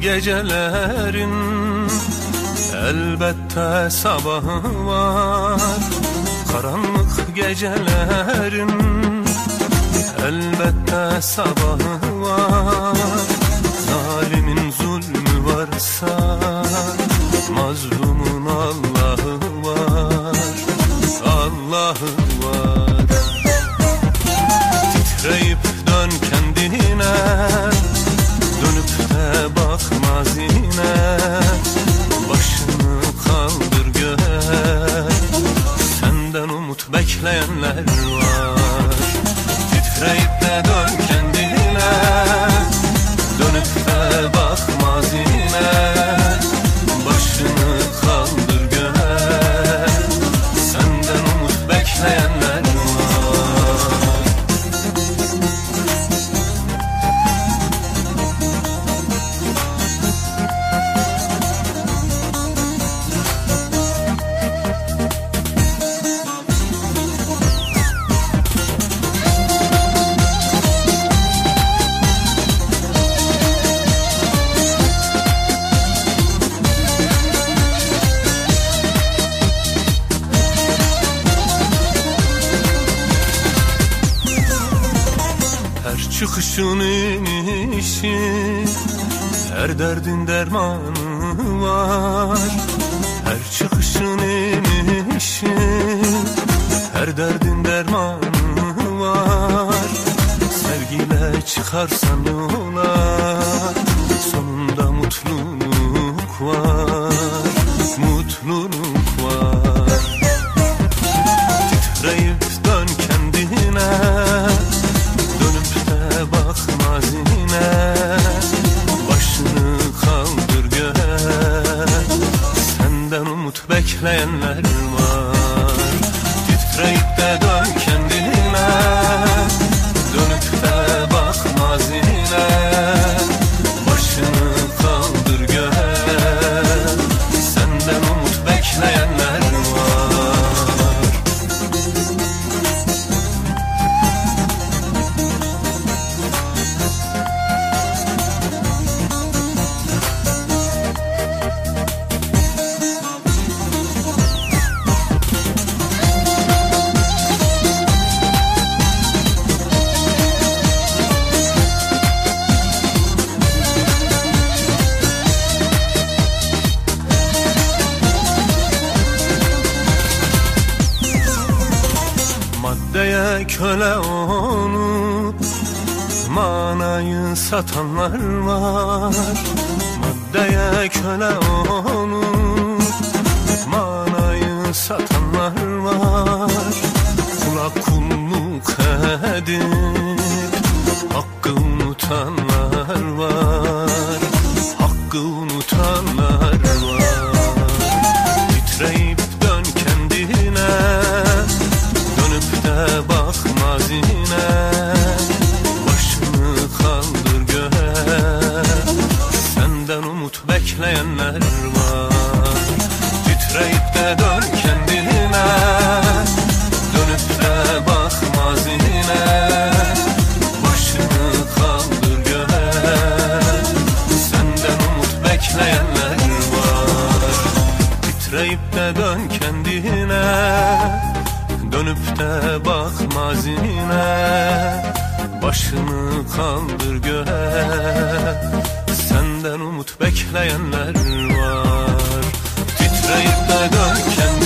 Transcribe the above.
gecelerin Elbette sabahı var. Karanlık gecelerin Elbette sabahı var. Zalimin zulmü varsa Mazlumun Allah'ı var. Allah'ı var Titreyip de dön çıkışın inişi Her derdin dermanı var. Her çıkışın inişi Her derdin dermanı var. Sevgiyle çıkarsan yola Sonunda mutluluk var bekleyenler var. Titreyip de dön Maddeye köle olup manayı satanlar var? Maddeye köle olup manayı satanlar var. Kula kulluk edip hakkı bekleyenler var. Titreyip de dön kendine. Dönüp de bak mazine Başını kaldır göğe Senden umut bekleyenler var. Titreyip de dön kendine. Dönüp de bak mazine Başını kaldır göğe Senden umut bekleyenler var. Titreyip de dön